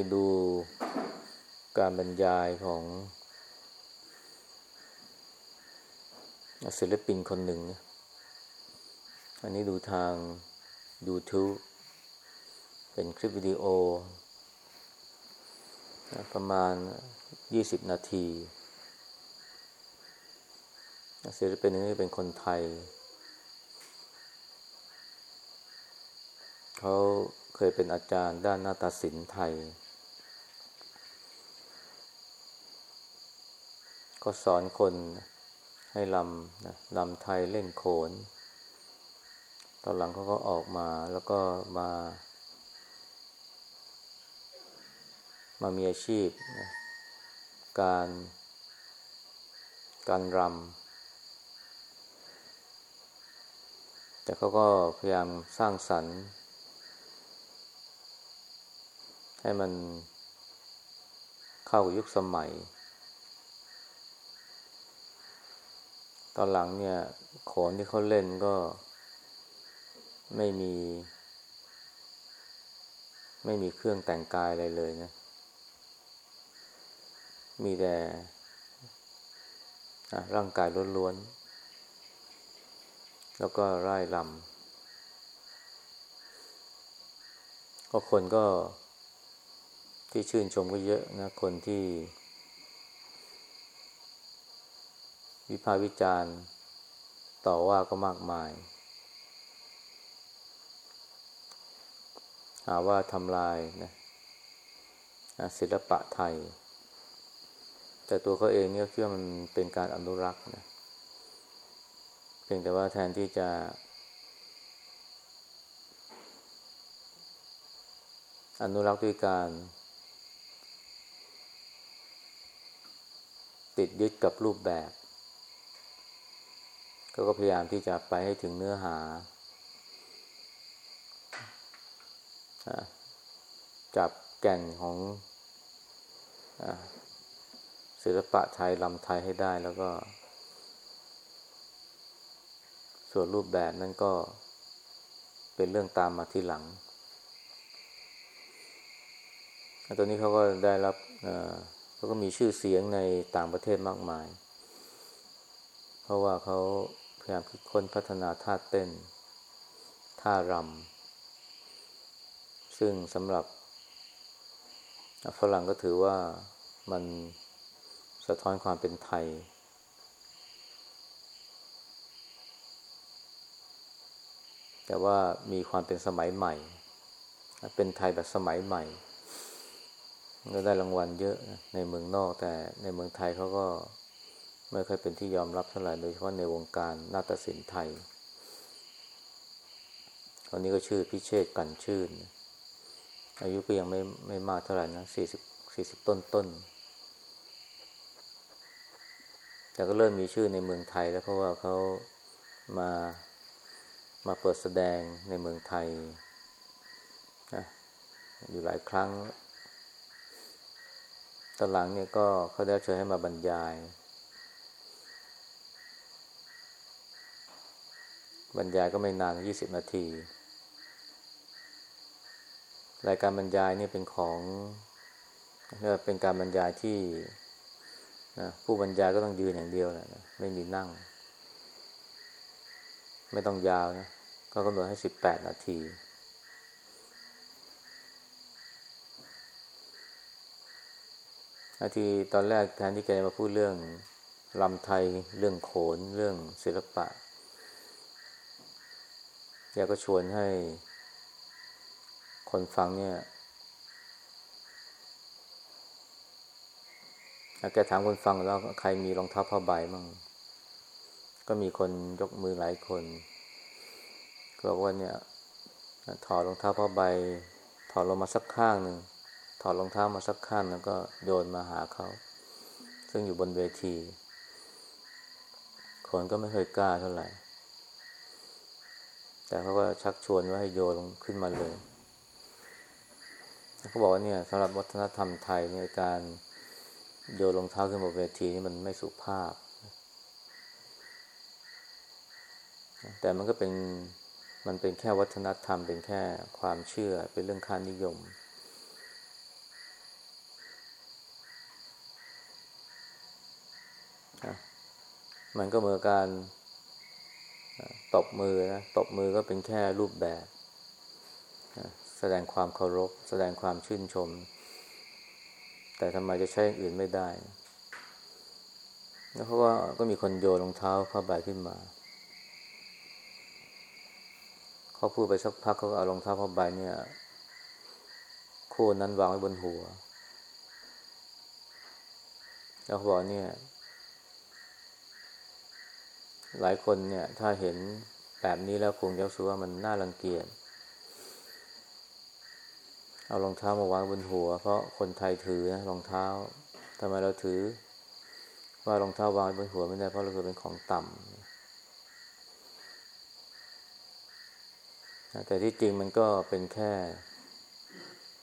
ยดูการบรรยายของศิลปินคนหนึ่ง อันนี้ดูทาง YouTube เป็นคลิปวิดีโอ ประมาณ 20 นาที ศิลปินนี้เป็นคนไทย เขาเคยเป็นอาจารย์ด้านนาฏศิลป์ไทย ก็สอนคนให้ลำนะลำไทยเล่นโขน ตอนหลังเขาก็ออกมาแล้วก็มา มามีอาชีพนะการการรำ แต่เขาก็พยายามสร้างสรรค์ ให้มันเข้ากับยุคสมัย ตอนหลังเนี่ยโขนที่เขาเล่นก็ไม่มี ไม่มีเครื่องแต่งกายอะไรเลยนะ มีแต่ร่างกายล้วนๆ แล้วก็ไร่ลำก็คนก็ที่ชื่นชมก็เยอะนะ คนที่ วิพากษ์วิจารณ์ต่อว่าก็มากมาย หาว่าทำลายนะศิลปะไทย แต่ตัวเขาเองเนี่ยคิดว่ามันเป็นการอนุรักษ์นะเพียงแต่ว่าแทนที่จะ อนุรักษ์ด้วยการ ติดยึดกับรูปแบบ เขาก็พยายามที่จะไปให้ถึงเนื้อหา จับแก่นของศิลปะไทยลำไทยให้ได้แล้วก็ ส่วนรูปแบบนั้นก็เป็นเรื่องตามมาที่หลังตัวนี้เขาก็ได้รับเขาก็มีชื่อเสียงในต่างประเทศมากมาย เพราะว่าเขา พยายามคิดค้นพัฒนาท่าเต้น ท่ารำซึ่งสำหรับฝรั่งก็ถือว่ามันสะท้อนความเป็นไทย แต่ว่ามีความเป็นสมัยใหม่ เป็นไทยแบบสมัยใหม่ ก็ได้รางวัลเยอะในเมืองนอกแต่ในเมืองไทยเขาก็ ไม่ค่อยเป็นที่ยอมรับเท่าไหร่โดยเฉพาะในวงการนาฏศิลป์ไทยคนนี้ก็ชื่อพิเชษกันชื่น อายุก็ยังไม่ไม่มากเท่าไหร่นะสี่สิบสี่สิบต้นต้นแต่ก็เริ่มมีชื่อในเมืองไทยแล้วเพราะว่าเขามามาเปิดแสดงในเมืองไทยนะอยู่หลายครั้งตอนหลังเนี่ยก็เขาได้เชิญให้มาบรรยาย บรรยายก็ไม่นานยี่สิบนาที รายการบรรยายนี่เป็นของเรียกเป็นการบรรยายที่นะผู้บรรยายก็ต้องยืนอย่างเดียวแหละนะไม่มีนั่ง ไม่ต้องยาวนะก็กำหนดให้สิบแปดนาที นาทีตอนแรกแทนที่แกจะมาพูดเรื่องลำไทยเรื่องโขนเรื่องศิลปะ แกก็ชวนให้คนฟังเนี่ยแกถามคนฟังแล้วใครมีรองเท้าผ้าใบมั่ง ก็มีคนยกมือหลายคนก็บอกว่าเนี่ยถอดรองเท้าผ้าใบ ถอดลงมาสักข้างหนึ่งถอดรองเท้ามาสักข้างแล้วก็โยนมาหาเขา ซึ่งอยู่บนเวที คนก็ไม่เคยกล้าเท่าไหร่ แต่เขาก็ชักชวนว่าให้โยนขึ้นมาเลยเขาบอกว่าเนี่ยสำหรับวัฒนธรรมไทยเนี่ยการโยนรองเท้าขึ้นบนเวทีนี่มันไม่สุภาพ แต่มันก็เป็นมันเป็นแค่วัฒนธรรม เป็นแค่ความเชื่อเป็นเรื่องค่านิยม มันก็เหมือนการ ตบมือนะตบมือก็เป็นแค่รูปแบบแสดงความเคารพ แสดงความชื่นชม แต่ทำไมจะใช้อื่นไม่ได้เพราะว่าก็มีคนโยนรองเท้าผ้าใบขึ้นมาเขาพูดไปสักพักเขาก็เอารองเท้าผ้าใบเนี่ยคู่นั้นวางไว้บนหัว แล้วเขาบอกเนี่ย หลายคนเนี่ย ถ้าเห็นแบบนี้แล้วคงจะรู้สึกว่ามันน่ารังเกียจ เอารองเท้ามาวางบนหัว เพราะคนไทยถือนะรองเท้าทำไมเราถือ ว่ารองเท้าวางบนหัวไม่ได้เพราะเราถือเป็นของต่ำแต่ที่จริงมันก็เป็นแค่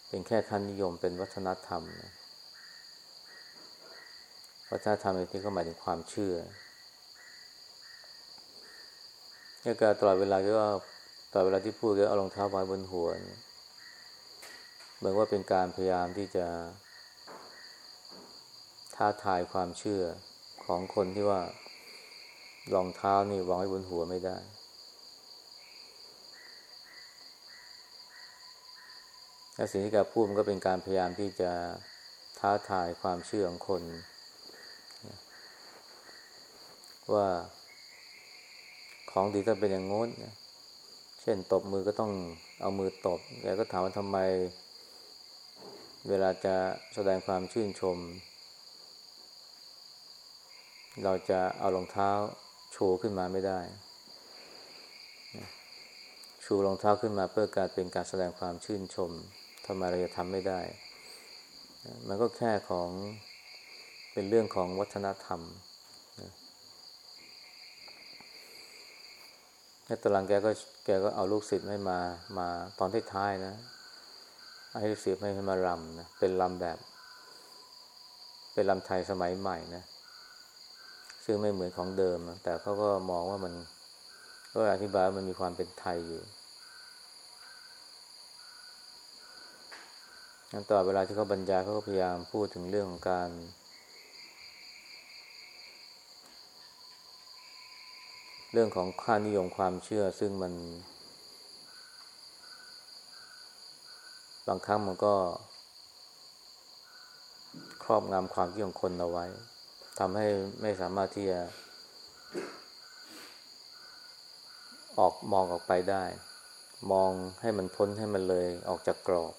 เป็นแค่ค่านิยมเป็นวัฒนธรรมนะวัฒนธรรมในที่ก็หมายถึงความเชื่อ นี่ก็ตลอดเวลาก็ตลอดเวลาที่พูดก็เอารองเท้าไว้บนหัวเหมือนว่าเป็นการพยายามที่จะ ท้าทายความเชื่อของคนที่ว่ารองเท้านี่วางไว้บนหัวไม่ได้ และสิ่งที่แกพูดมันก็เป็นการพยายามที่จะท้าทายความเชื่อของคน ว่า ของดีต้องเป็นอย่างงดเช่นตบมือก็ต้องเอามือตบแกก็ถามว่าทำไม เวลาจะแสดงความชื่นชม เราจะเอารองเท้าโชว์ขึ้นมาไม่ได้ ชูรองเท้าขึ้นมาเพื่อการเป็นการแสดงความชื่นชมทำไมเราจะทำไม่ได้ มันก็แค่ของเป็นเรื่องของวัฒนธรรม แล้วตลังแกก็แกก็เอาลูกศิษย์ให้มามาตอนท,ท้ายนะให้ลูกศิษย์ให้มารำนะเป็นลำแบบ เป็นลำไทยสมัยใหม่นะซึ่งไม่เหมือนของเดิม แต่เขาก็มองว่ามันก็อธิบายมันมีความเป็นไทยอยู่นั้นต่อเวลาที่เขาบรรยายเขาก็พยายามพูดถึงเรื่องของการ เรื่องของค่านิยมความเชื่อ ซึ่งมัน บางครั้งมันก็ ครอบงำความคิดของคนเอาไว้ทำให้ไม่สามารถที่จะ ออกมองออกไปได้ มองให้มันพ้นให้มันเลยออกจากกรอบ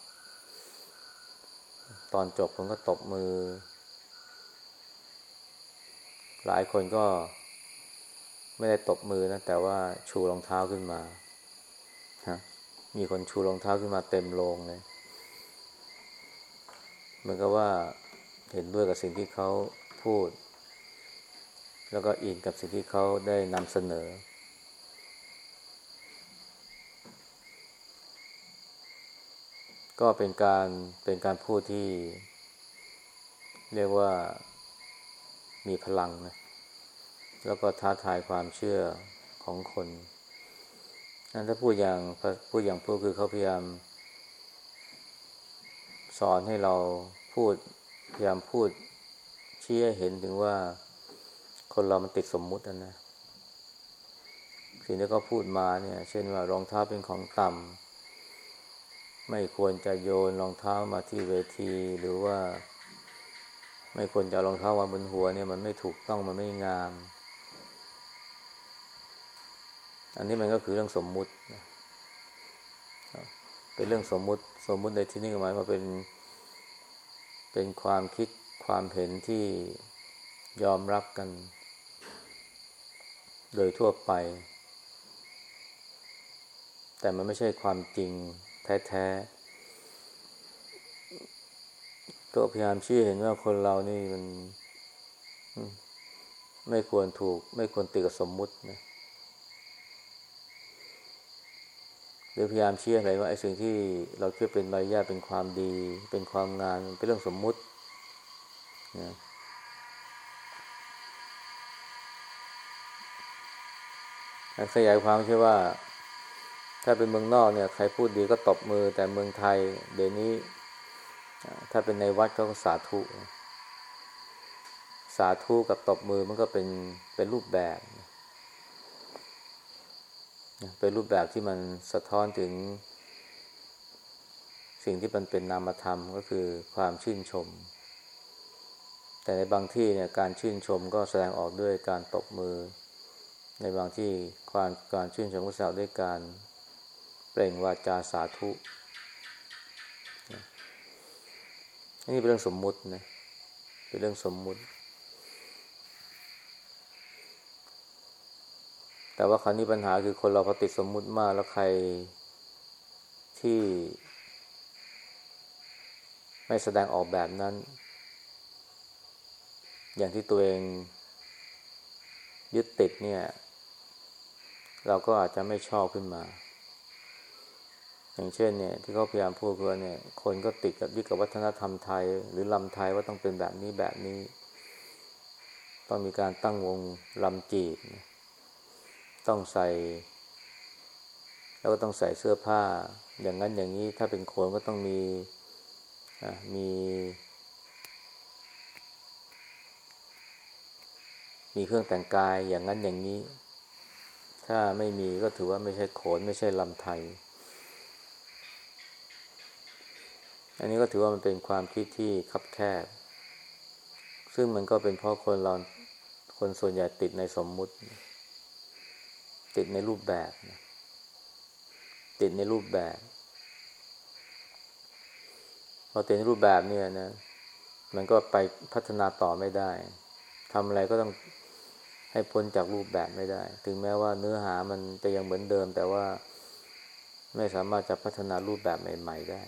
ตอนจบผมก็ตบมือ หลายคนก็ ไม่ได้ตบมือนะ แต่ว่าชูรองเท้าขึ้นมาฮะมีคนชูรองเท้าขึ้นมาเต็มโรงเลยเหมือนกับว่าเห็นด้วยกับสิ่งที่เขาพูด แล้วก็อินกับสิ่งที่เขาได้นำเสนอ ก็เป็นการเป็นการพูดที่ เรียกว่ามีพลังนะ แล้วก็ท้าทายความเชื่อของคนนั่นถ้าพูดอย่างพูดอย่างพูดคือเขาพยายาม สอนให้เราพูดพยายามพูดเชี่เห็นถึงว่าคนเรามันติดสมมุตินะสิ่งที่เขาพูดมาเนี่ย เช่นว่ารองเท้าเป็นของต่ำไม่ควรจะโยนรองเท้ามาที่เวทีหรือว่า ไม่ควรจะรองเท้าวางบนหัวเนี่ย มันไม่ถูกต้องมันไม่งาม อันนี้มันก็คือเรื่องสมมุติเป็นเรื่องสมมุติ สมมุติในที่นี้หมายว่าเป็น เป็นความคิดความเห็นที่ยอมรับกัน โดยทั่วไป แต่มันไม่ใช่ความจริงแท้ๆก็พยายามชี้เห็นว่าคนเรานี่มัน ไม่ควรถูก ไม่ควรติดกับสมมุตินะ หรือพยายามเชี้ออะไรว่าไอ้สิ่งที่เราคิดเป็นใบญาเป็นความดี เป็นความงานเป็นเรื่องสมมุตินะขยายความใช่ว่า ถ้าเป็นเมืองนอกเนี่ย ใครพูดดีก็ตบมือ แต่เมืองไทย เดี๋ยวนี้ ถ้าเป็นในวัดก็สาธุ สาธุกับตบมือมันก็เป็นเป็นรูปแบบ เป็นรูปแบบที่มันสะท้อนถึง สิ่งที่มันเป็นนามธรรมก็คือความชื่นชม แต่ในบางที่เนี่ยการชื่นชมก็แสดงออกด้วยการตบมือ ในบางที่ความการชื่นชมก็แสดงด้วยการเปล่งวาจาสาธุนี่เป็นเรื่องสมมุตินะเป็นเรื่องสมมุติ แต่ว่าคราวนี้ปัญหาคือคนเราพอติดสมมุติมากแล้วใครที่ ไม่แสดงออกแบบนั้น อย่างที่ตัวเองยึดติดเนี่ย เราก็อาจจะไม่ชอบขึ้นมา อย่างเช่นเนี่ย ที่เขาพยายามพูดว่าเนี่ย คนก็ติดกับยึดกับวัฒนธรรมไทย หรือลำไทยว่าต้องเป็นแบบนี้แบบนี้ ต้องมีการตั้งวงลำจีบ ต้องใส่ แล้วก็ต้องใส่เสื้อผ้า อย่างนั้นอย่างนี้ถ้าเป็นคนก็ต้องมีมี มีเครื่องแต่งกายอย่างนั้นอย่างนี้ ถ้าไม่มีก็ถือว่าไม่ใช่โขนไม่ใช่ลำไทย อันนี้ก็ถือว่ามันเป็นความคิดที่คับแคบ ซึ่งมันก็เป็นเพราะคนเราคนส่วนใหญ่ติดในสมมุติ ติดในรูปแบบติดในรูปแบบพอติดในรูปแบบเนี่ยนะ มันก็ไปพัฒนาต่อไม่ได้ทำอะไรก็ต้องให้พ้นจากรูปแบบไม่ได้ ถึงแม้ว่าเนื้อหามันจะยังเหมือนเดิม แต่ว่าไม่สามารถจะพัฒนารูปแบบใหม่ ๆได้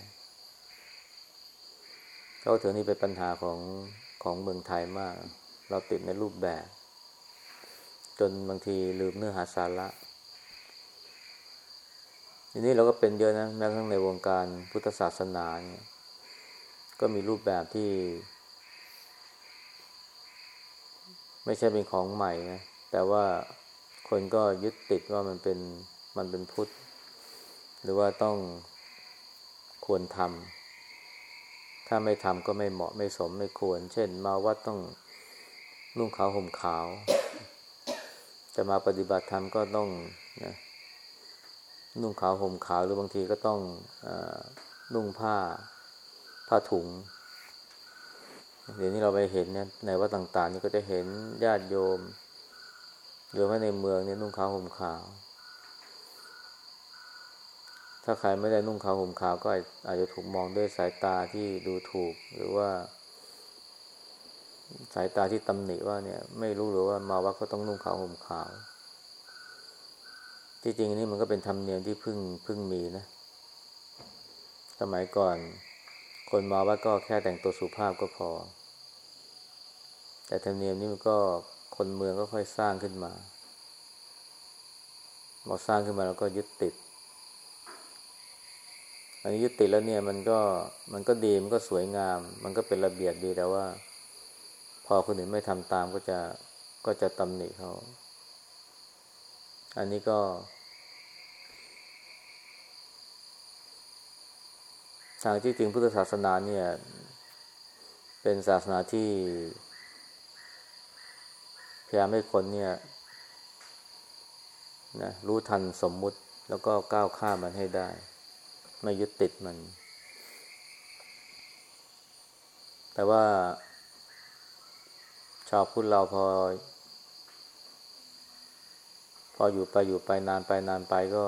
ก็ถือนี่เป็นปัญหาของของเมืองไทยมาก เราติดในรูปแบบ นบางทีลืมเนื้อหาสาระทีนี้เราก็เป็นเยอะนะแม้กระทั่งในวงการพุทธศาสนาเนี่ยก็มีรูปแบบที่ ไม่ใช่เป็นของใหม่นะแต่ว่าคนก็ยึดติดว่ามันเป็นมันเป็นพุทธ หรือว่าต้องควรทำถ้าไม่ทำก็ไม่เหมาะไม่สมไม่ควร เช่น มาวัดต้องนุ่งขาวห่มขาว จะมาปฏิบัติธรรมก็ต้องนะนุ่งขาวห่มขาวหรือบางทีก็ต้องอนุ่งผ้าผ้าถุง เดี๋ยวนี้เราไปเห็นเนี่ยในวัดต่าง ๆ นี่ก็จะเห็นญาติโยมโยมในเมืองเนี่ยนุ่งขาวห่มขาว ถ้าใครไม่ได้นุ่งขาวห่มขาวก็อาจจะถูกมองด้วยสายตาที่ดูถูกหรือว่า สายตาที่ตำหนิว่าเนี่ย ไม่รู้หรือว่ามาวัดก็ต้องนุ่งขาวห่มขาว ที่จริงนี่มันก็เป็นธรรมเนียมที่พึ่งพึ่งมีนะ สมัยก่อน คนมาวัดก็แค่แต่งตัวสุภาพก็พอ แต่ธรรมเนียมนี้มันก็คนเมืองก็ค่อยสร้างขึ้นมาพอสร้างขึ้นมาแล้วก็ยึดติด อันนี้ยึดติดแล้วเนี่ยมันก็มันก็ดีมันก็สวยงาม มันก็เป็นระเบียบดีแต่ว่า พอคนอื่นไม่ทำตามก็จะก็จะตำหนิเขา อันนี้ก็ ทางที่จริงพุทธศาสนาเนี่ย เป็นศาสนาที่พยายามให้คนเนี่ยนะรู้ทันสมมุติแล้วก็ก้าวข้ามมันให้ได้ ไม่ยึดติดมัน แต่ว่า ชาวพุทธเราพอ พออยู่ไปอยู่ไปนานไปนานไปก็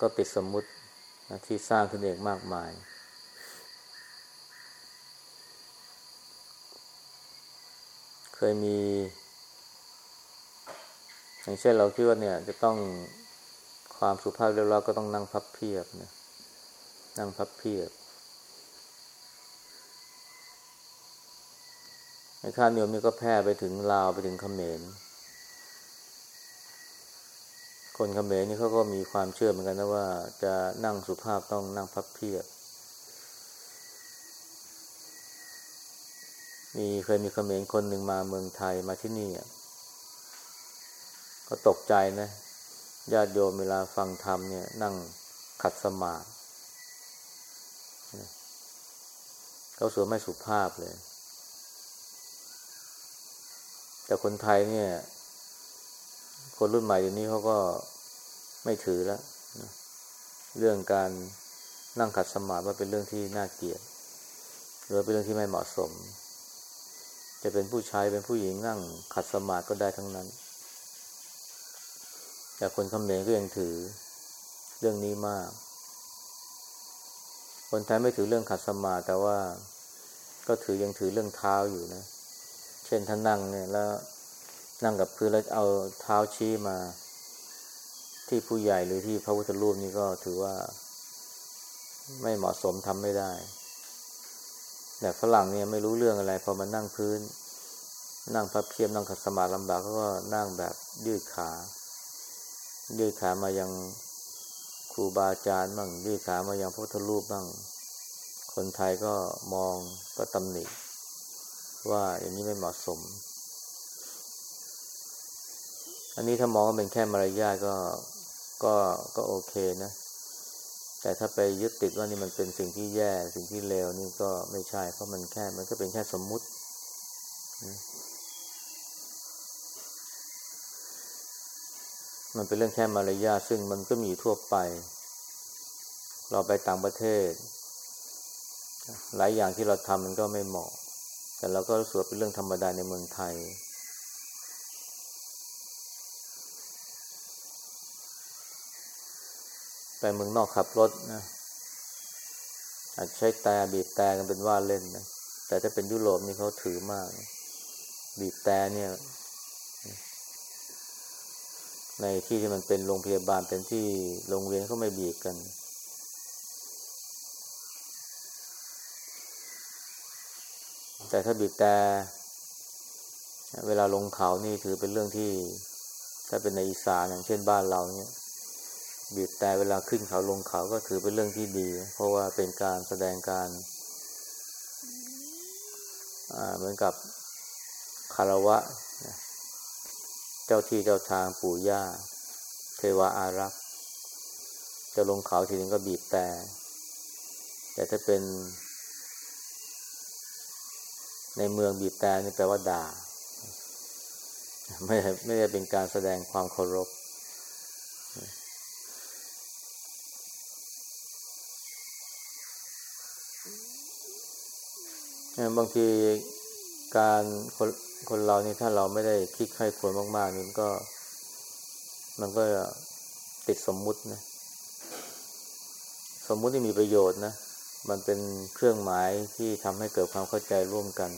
ก็ติดสมมุตินะที่สร้างขึ้นเองมากมาย เคยมี อย่างเช่นเราคิดว่าเนี่ย จะต้องความสุภาพเรียบร้อยก็ต้องนั่งพับเพียบเนี่ยนั่งพับเพียบ ไอ้ค่านิยมนี่ก็แพร่ไปถึงลาวไปถึงเขมร คนเขมรนี่เขาก็มีความเชื่อเหมือนกันนะว่า จะนั่งสุภาพต้องนั่งพับเพียบ มีเคยมีเขมรคนหนึ่งมาเมืองไทยมาที่นี่ก็ตกใจนะญาติโยมเวลาฟังธรรมเนี่ย นั่งขัดสมาธิเขาสวยไม่สุภาพเลย แต่คนไทยเนี่ย คนรุ่นใหม่เดี๋ยวนี้เขาก็ไม่ถือแล้วนะเรื่องการนั่งขัดสมาธิว่าเป็นเรื่องที่น่าเกลียดหรือเป็นเรื่องที่ไม่เหมาะสม จะเป็นผู้ชายเป็นผู้หญิงนั่งขัดสมาธิก็ได้ทั้งนั้น แต่คนเขมรก็ยังถือเรื่องนี้มาก คนไทยไม่ถือเรื่องขัดสมาธิแต่ว่าก็ถือยังถือเรื่องเท้าอยู่นะเช่นท่านนั่งเนี่ยแล้วนั่งกับพื้นแล้วเอาเท้าชี้มา ที่ผู้ใหญ่หรือที่พระพุทธรูปนี่ก็ถือว่า ไม่เหมาะสมทำไม่ได้ แต่ฝรั่งเนี่ยไม่รู้เรื่องอะไรพอมานั่งพื้น นั่งพับเพียบนั่งขัดสมาธิลำบากก็นั่งแบบยืดขา ยืดขามายังครูบาอาจารย์บ้างยืดขามายังพระพุทธรูปบ้าง คนไทยก็มองก็ตำหนิ ว่าอย่างนี้ไม่เหมาะสม อันนี้ถ้ามองว่าเป็นแค่มารยาทก็ก็ก็โอเคนะ แต่ถ้าไปยึดติดว่านี่มันเป็นสิ่งที่แย่ สิ่งที่เลวนี่ก็ไม่ใช่ เพราะมันแค่มันก็เป็นแค่สมมุติ มันเป็นเรื่องแค่มารยาทซึ่งมันก็มีทั่วไป เราไปต่างประเทศ หลายอย่างที่เราทำมันก็ไม่เหมาะ แต่เราก็รู้สึกเป็นเรื่องธรรมดาในเมืองไทย ไปเมืองนอกขับรถนะอาจใช้แต่บีบแต่กันเป็นว่าเล่นนะแต่ถ้าเป็นยุโรปนี่เขาถือมาก บีบแต่เนี่ย ในที่ที่มันเป็นโรงพยาบาลเป็นที่โรงเรียนเขาไม่บีบกัน แต่ถ้าบีบแต่เวลาลงเขานี่ถือเป็นเรื่องที่ ถ้าเป็นในอีสานอย่างเช่นบ้านเราเนี่ย บีบแต่เวลาขึ้นเขาลงเขาก็ถือเป็นเรื่องที่ดี เพราะว่าเป็นการแสดงการเหมือนกับคารวะ เจ้าที่เจ้าทางปู่ย่า เทวาอารักษ์จะลงเขาทีนึงก็บีบแต่ แต่ถ้าเป็น ในเมืองบีบแต่นี่แปลว่าด่า ไม่ไม่ได้เป็นการแสดงความเคารพ บางทีการคนคนเรานี่ถ้าเราไม่ได้คิดใครควรมากๆนี่มันก็ มันก็ติดสมมุตินะ สมมุติที่มีประโยชน์นะ มันเป็นเครื่องหมายที่ทำให้เกิดความเข้าใจร่วมกัน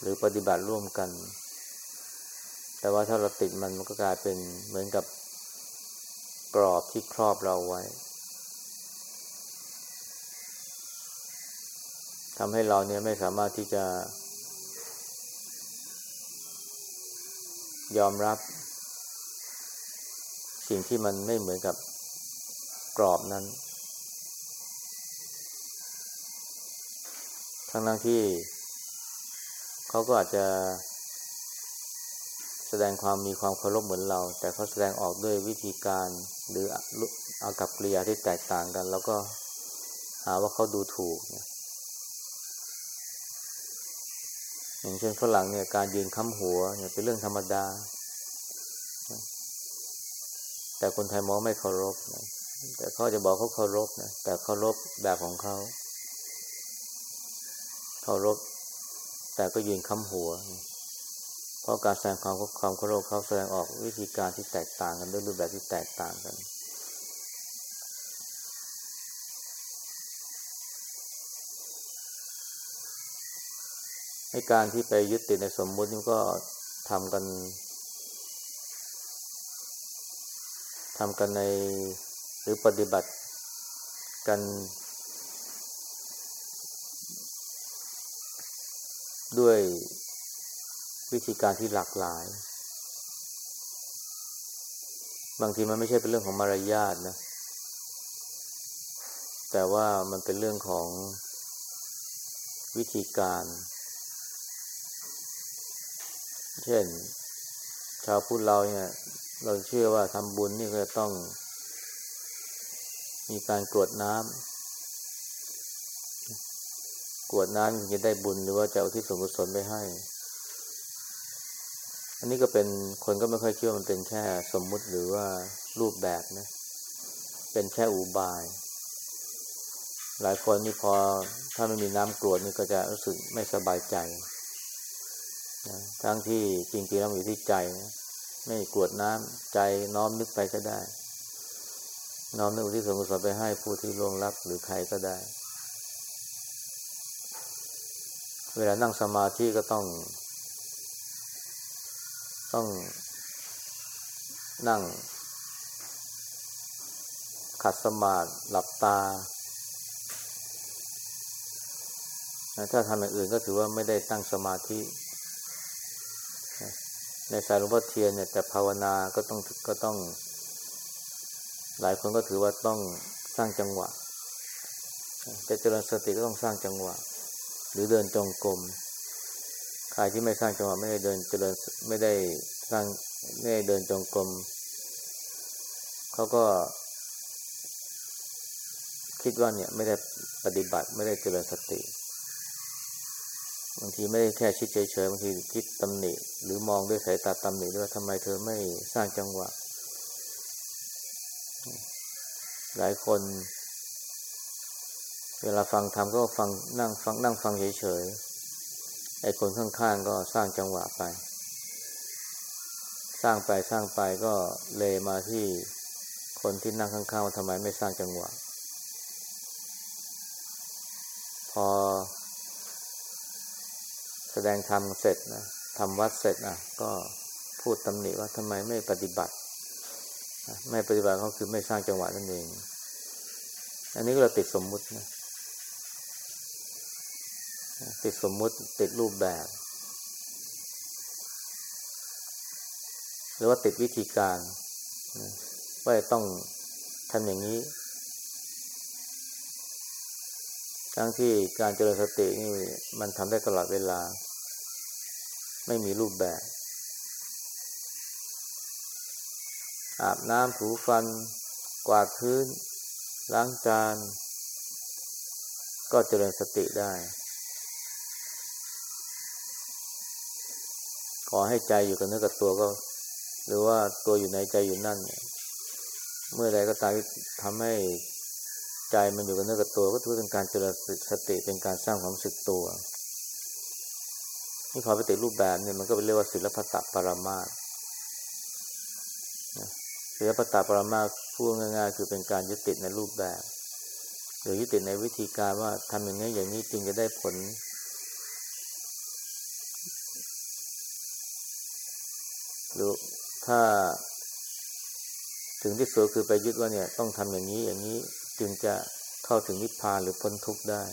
หรือปฏิบัติร่วมกัน แต่ว่าถ้าเราติดมันมันก็กลายเป็นเหมือนกับกรอบที่ครอบเราไว้ทำให้เราเนี่ยไม่สามารถที่จะ ยอมรับ สิ่งที่มันไม่เหมือนกับกรอบนั้น ทั้งนั้นที่เขาก็อาจจะแสดงความมีความเคารพเหมือนเรา แต่เขาแสดงออกด้วยวิธีการหรืออากับกริยาที่แตกต่างกัน แล้วก็หาว่าเขาดูถูกอย่างเช่นฝรั่งเนี่ยการยืนค้ำหัวเนี่ยเป็นเรื่องธรรมดา แต่คนไทยมองไม่เคารพนะแต่เขาจะบอกเขาเคารพนะแต่เคารพแบบของเขา เคารพ แต่ก็ยืนค้ำหัว เพราะการแสดงความความเคารพเขาแสดงออกวิธีการที่แตกต่างกันด้วยรูปแบบที่แตกต่างกัน ให้การที่ไปยึดติดในสมมุตินี่ก็ทำกันทำกันในหรือปฏิบัติกัน ด้วยวิธีการที่หลากหลาย บางทีมันไม่ใช่เป็นเรื่องของมารยาทนะ แต่ว่ามันเป็นเรื่องของวิธีการ เช่น ชาวพุทธเราเนี่ย เราเชื่อว่าทำบุญนี่ก็ต้อง มีการกรวดน้ำ กวดน้ำจะได้บุญหรือว่าจะเอาที่สมกุศลไปให้ อันนี้ก็เป็นคนก็ไม่ค่อยเชื่อมันเป็นแค่สมมุติหรือว่ารูปแบบนะ เป็นแค่อุบาย หลายคนนี่พอถ้าไม่มีน้ำกรวดนี่ก็จะรู้สึกไม่สบายใจนะทั้งที่จริงๆแล้วอยู่ที่ใจนะไม่กรวดน้ำใจน้อมนึกไปก็ได้ น้อมนึกที่สมกุศลไปให้ผู้ที่ล่วงลับหรือใครก็ได้ เวลานั่งสมาธิก็ต้อง ต้องนั่ง ขัดสมาธิหลับตา ถ้าทำอย่างอื่นก็ถือว่าไม่ได้ตั้งสมาธิ ในสายหลวงพ่อเทียนเนี่ยแต่ภาวนาก็ต้องก็ต้อง หลายคนก็ถือว่าต้องสร้างจังหวะแต่เจริญสติก็ต้องสร้างจังหวะ หรือเดินจงกรมใครที่ไม่สร้างจังหวะไม่ได้เดินเจริญไม่ได้สร้างไม่ได้เดินจงกรมเขาก็ คิดว่าเนี่ยไม่ได้ปฏิบัติไม่ได้เจริญสติบางทีไม่ได้แค่คิดเฉยๆบางทีคิดตำหนิหรือมองด้วยสายตาตำหนิด้วยทำไมเธอไม่สร้างจังหวะ หลายคน เวลาฟังทำก็ฟังนั่งฟังนั่งฟังเฉยๆไอ้คนข้างๆก็สร้างจังหวะไป สร้างไปสร้างไปก็เลยมาที่คนที่นั่งข้างๆว่าทำไมไม่สร้างจังหวะ พอ แสดงธรรมเสร็จนะทำวัดเสร็จนะก็พูดตำหนิว่าทำไมไม่ปฏิบัติไม่ปฏิบัติเขาคือไม่สร้างจังหวะนั่นเอง อันนี้ก็เราติดสมมุตินะ ติดสมมุติติดรูปแบบ หรือว่าติดวิธีการว่าต้องทำอย่างนี้ ทั้งที่การเจริญสตินี่มันทำได้ตลอดเวลา ไม่มีรูปแบบ อาบน้ำถูฟัน กวาดพื้น ล้างจาน ก็เจริญสติได้ อให้ใจอยู่กับเนื้อกับตัวก็ หรือว่าตัวอยู่ในใจอยู่นั่น เมื่อใดก็ตามทำให้ใจมันอยู่กับเนื้อกับตัว ก็ถือเป็นการเจริญสติเป็นการสร้างความสึกตัวนี่พอไปติดรูปแบบเนี่ยมันก็เป็นเรียกว่าศิลปะปรามาสศิลปะปรามาสพูดง่าย ๆ คือเป็นการยึดติดในรูปแบบ หรือยึดติดในวิธีการว่าทำอย่างนี้อย่างนี้จึงจะได้ผล หรือถ้า ถึงที่สุดคือไปยึดว่าเนี่ย ต้องทำอย่างนี้อย่างนี้จึงจะเข้าถึงนิพพานหรือพ้นทุกข์ได้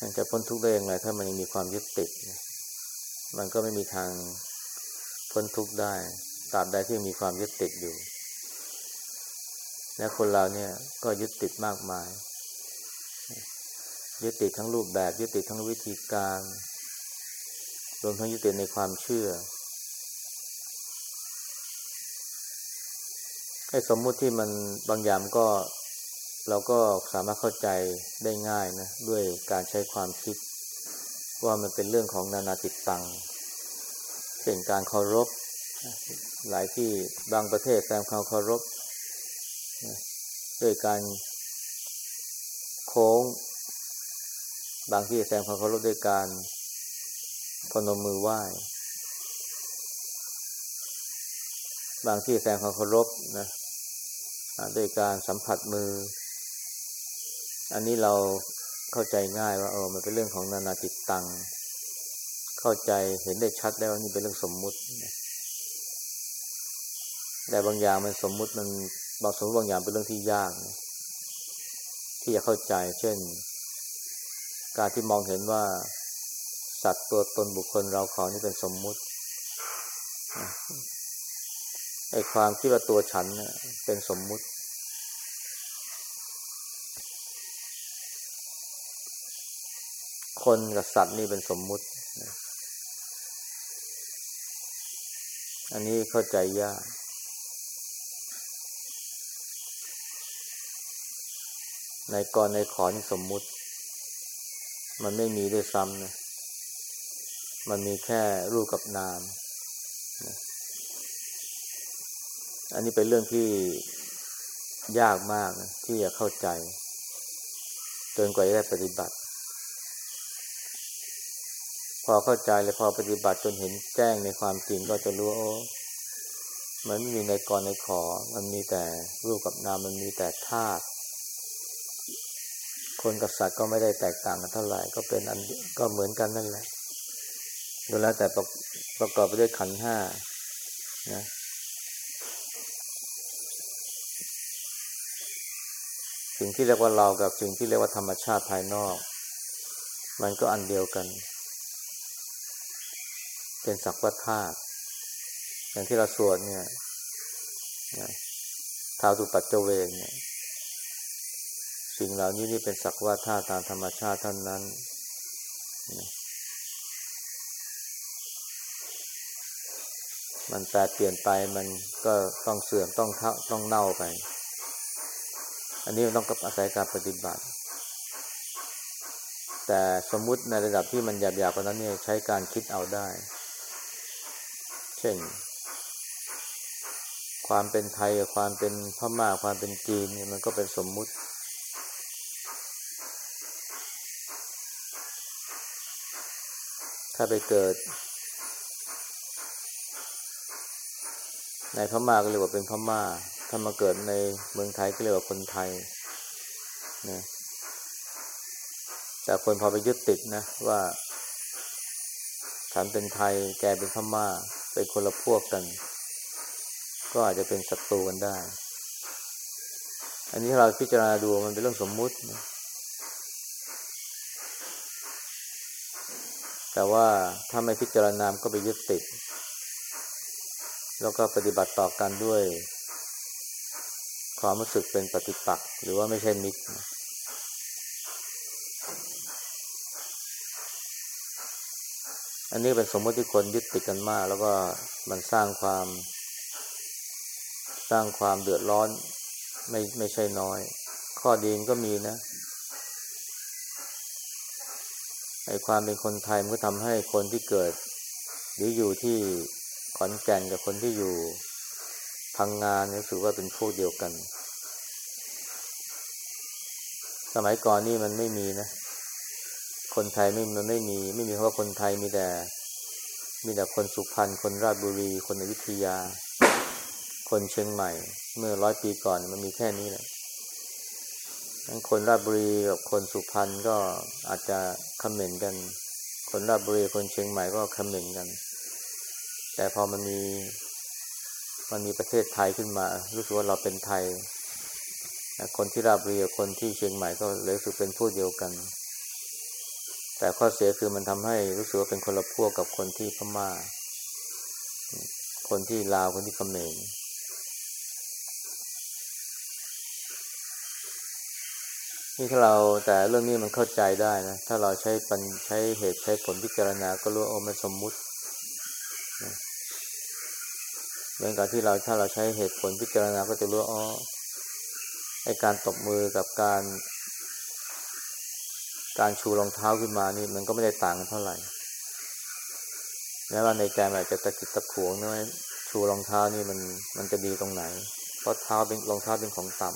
มันจะพ้นทุกข์ได้อย่างไรถ้ามันยังมีความยึดติด มันก็ไม่มีทางพ้นทุกข์ได้ตราบใดที่มีความยึดติดอยู่ และคนเราเนี่ยก็ยึดติดมากมาย ยึดติดทั้งรูปแบบ ยึดติดทั้งวิธีการ รวมทั้งยึดติดในความเชื่อไอ้สมมุติที่มันบางอย่างก็เราก็สามารถเข้าใจได้ง่ายนะ ด้วยการใช้ความคิด ว่ามันเป็นเรื่องของนานาจิตตังเช่นการเคารพ หลายที่บางประเทศแสดงความเคารพด้วยการโค้ง บางที่แสดงความเคารพด้วยการ พนมมือไหว้ บางที่แสดงความเคารพนะด้วยการสัมผัสมือ อันนี้เราเข้าใจง่ายว่าเออมันเป็นเรื่องของนานาจิตตัง เข้าใจเห็นได้ชัดแล้วนี่เป็นเรื่องสมมุติ แต่บางอย่างมันสมมุติมันบางสมมติบางอย่างเป็นเรื่องที่ยากนะที่จะเข้าใจ เช่น การที่มองเห็นว่า สัตว์ตัวตนบุคคลเราเขานี่เป็นสมมุติไอ้ความคิดว่าตัวฉันเนี่เป็นสมมุติ คนกับสัตว์นี่เป็นสมมุติ อันนี้เข้าใจยากในกรในขอนี่สมมุติ มันไม่มีด้วยซ้ำนะ มันมีแค่รูปกับนามอันนี้เป็นเรื่องที่ยากมากนะที่จะเข้าใจ จนกว่าจะได้ปฏิบัติ พอเข้าใจเลยพอปฏิบัติจนเห็นแจ้งในความจริงก็จะรู้โอ้มันไม่มีในกรในขอ มันมีแต่รูปกับนามมันมีแต่ธาตุคนกับสัตว์ก็ไม่ได้แตกต่างกันเท่าไหร่ก็เป็นอันก็เหมือนกันนั่นแหละ ดูแล้วแต่ประประกอบไปด้วยขันห้านะสิ่งที่เรียกว่าเรากับสิ่งที่เรียกว่าธรรมชาติภายนอก มันก็อันเดียวกัน เป็นสักวัฏธาตุอย่างที่เราสวดเนี่ยท้าวตุปัจเจเวงเนี่ยสิ่งเหล่านี้นี่เป็นสักว่าธาตุตามธรรมชาติเท่านนั้น มันแปรเปลี่ยนไปมันก็ต้องเสื่อมต้องเท่าต้องเน่าไป อันนี้ต้องกับอาศัยการปฏิบัติ แต่สมมุติในระดับที่มันหยาบๆกว่านั้นเนี่ยใช้การคิดเอาได้ เช่น ความเป็นไทยกับความเป็นพม่าความเป็นจีนเนี่ยมันก็เป็นสมมุติถ้าไปเกิด ในพม่าก็เรียกว่าเป็นพม่า ถ้ามาเกิดในเมืองไทยก็เรียกว่าคนไทยนะแต่คนพอไปยึดติดนะว่าฉันเป็นไทยแกเป็นพม่า เป็นคนละพวกกัน ก็อาจจะเป็นศัตรูกันได้ อันนี้เราพิจารณาดูมันเป็นเรื่องสมมุตินะแต่ว่าถ้าไม่พิจารณามก็ไปยึดติด แล้วก็ปฏิบัติต่อกันด้วย ความรู้สึกเป็นปฏิปักษ์หรือว่าไม่ใช่มิตร อันนี้เป็นสมมติที่คนยึดติดกันมาก แล้วก็มันสร้างความ สร้างความเดือดร้อนไม่ไม่ใช่น้อย ข้อดีก็มีนะไอ้ความเป็นคนไทยมันก็ทำให้คนที่เกิด หรืออยู่ที่ ขอนแก่นกับคนที่อยู่พังงานรู้สึกว่าเป็นพวกเดียวกัน สมัยก่อนนี่มันไม่มีนะ คนไทยไม่มันไม่มี ไม่มีเพราะคนไทยมีแต่ มีแต่คนสุพรรณคนราชบุรี คนอยุธยา คนเชียงใหม่ เมื่อร้อยปีก่อนมันมีแค่นี้แหละคนราชบุรีกับคนสุพรรณก็อาจจะคอมเมนกัน คนราชบุรีคนเชียงใหม่ก็คอมเมนกัน แต่พอมันมีมันมีประเทศไทยขึ้นมา รู้สึกว่าเราเป็นไทย คนที่ราบุรีกับคนที่เชียงใหม่ก็เลยรู้สึกเป็นพวกเดียวกัน แต่ข้อเสียคือมันทำให้รู้สึกว่าเป็นคนละพวกกับคนที่พม่า คนที่ลาวคนที่เขมรนี่ถ้าเราแต่เรื่องนี้มันเข้าใจได้นะ ถ้าเราใช้ปัญใช้เหตุใช้ผลพิจารณาก็รู้โอ้มันสมมุติ เหมือนกับที่เราถ้าเราใช้เหตุผลพิจารณาก็จะรู้อ๋อไอการตบมือกับการ การชูรองเท้าขึ้นมานี่มันก็ไม่ได้ต่างกันเท่าไหร่แม้ว่าในใจมันอาจจะตะกิดตะขวงนะชูรองเท้านี่มันมันจะดีตรงไหน เพราะเท้าเป็นรองเท้าเป็นของต่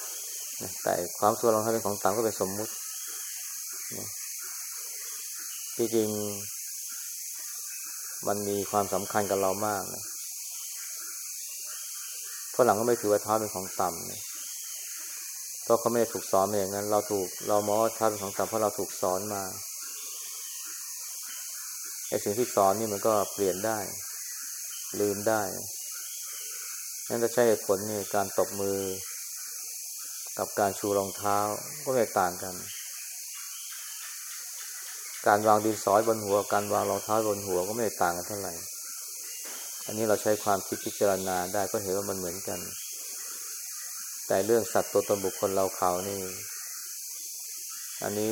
ำแต่ความส่วรองเท้าเป็นของต่ำก็เป็นสมมุติที่จริงมันมีความสำคัญกับเรามากนะ รั่งก็ไม่ถือว่าเท้าเป็นของต่ำนะเพราะเขาไม่ได้ถูกสอนมาอย่างนั้น เราถูกเรามองว่าเท้าเป็นของต่ำเพราะเราถูกสอนมาไอ้สิ่งที่สอนนี่มันก็เปลี่ยนได้ ลืมได้นั่นจะใช้ผลนี่การตบมือ กับการชูรองเท้าก็ไม่ต่างกัน การวางดินสอยบนหัว การวางรองเท้าบนหัวก็ไม่ต่างกันเท่าไหร่ อันนี้เราใช้ความคิดพิจารณาได้ก็เห็นว่ามันเหมือนกัน แต่เรื่องสัตว์ตัวตนบุคคลเราเขานี่ อันนี้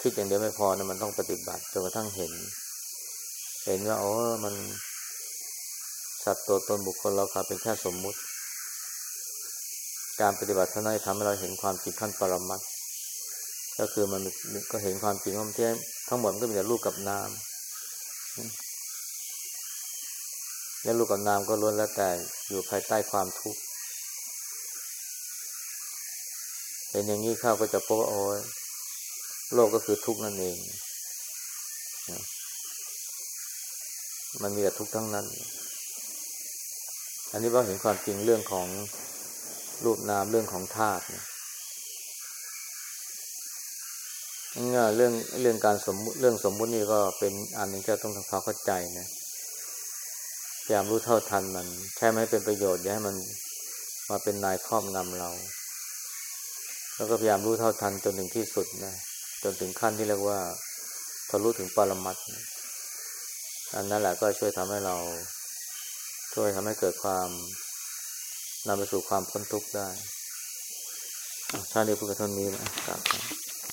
คิดอย่างเดียวไม่พอนะมันต้องปฏิบัติจนกระทั่งเห็น เห็นว่าโอ้มัน สัตว์ตัวตนบุคคลเราเขาเป็นแค่สมมุติ การปฏิบัติเท่านั้นทำให้เราเห็นความจริงขั้นปรมัตก็คือมันก็เห็นความจริงว่าที่ทั้งหมดมันก็มีแต่รูปกับนาม และลูกกับนามก็ล้วนแล้วแต่อยู่ภายใต้ความทุกข์เป็นอย่างนี้ข้าก็จะพบว่าโอ้ยโลกก็คือทุกข์นั่นเอง มันมีแต่ทุกข์ทั้งนั้น อันนี้เราเห็นความจริงเรื่องของรูปนามเรื่องของธาตุเรื่องเรื่องการสมมุติเรื่องสมมุตินี่ก็เป็นอันหนึ่งที่ต้องทำความเข้าใจนะ ยายามรู้เท่าทันมัน แค่ไม่เป็นประโยชน์อย่าให้มันมาเป็นนายครอบงำเรา แล้วก็พยายามรู้เท่าทันจนถึงที่สุดนะจนถึงขั้นที่เรียกว่าทะลุถึงปรมัตอันนั้นแหละก็ช่วยทำให้เรา ช่วยทำให้เกิดความนำไปสู่ความพ้นทุกข์ได้ชาตินี้พูดกันเท่านี้นะครับ